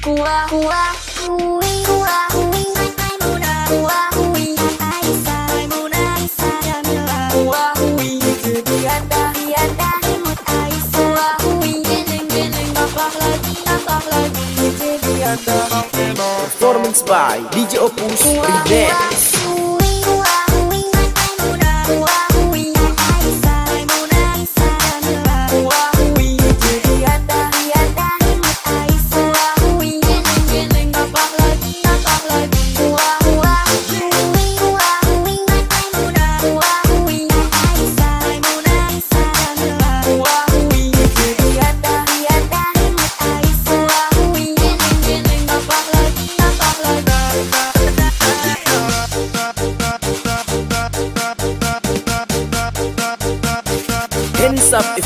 Kuah kuah kui kuah kui Maimuna kuah kui Aisyah Maimuna Aisyah Jamila kuah kui Dianda Dianda imut Aisyah kuah kui Geleng geleng bapak lagi bapak lagi. Dianda Performance by DJ Opus Remix